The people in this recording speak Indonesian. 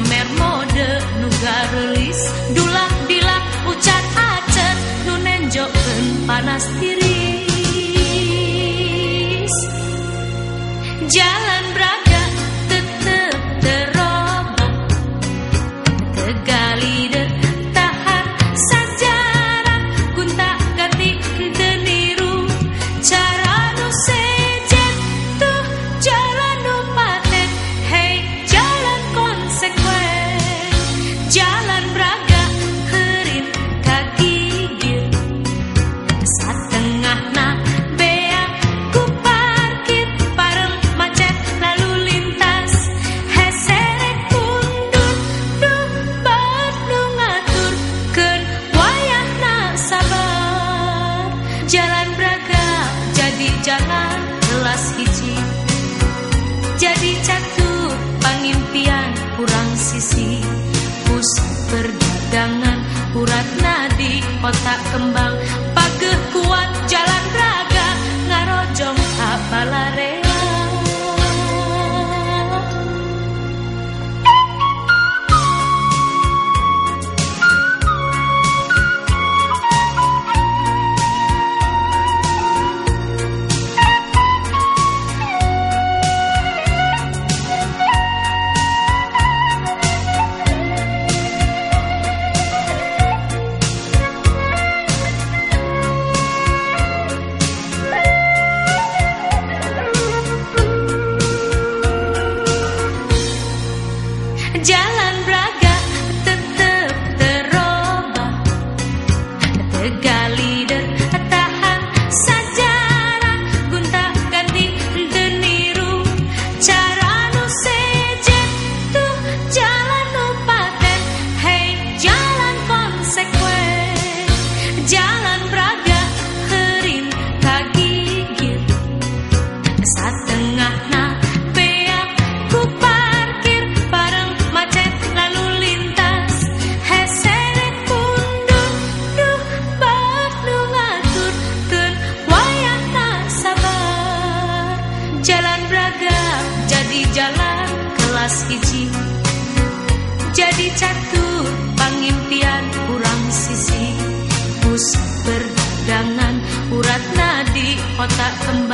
pamer mode nugarulis dulak dilak ucat acet nunenjoken panas diri nadi otak kembang. Pageh kuat jalan Jalan Braga tetap terobak Tegali tahan sejarah Gunta ganti deniru. Cara nu sejen tuh jalan nu paten. Hey jalan konsekuen. Jalan Braga herin kagigit Satengah jalan kelas hiji Jadi catur pangimpian kurang sisi. Pus perdagangan urat nadi otak kembang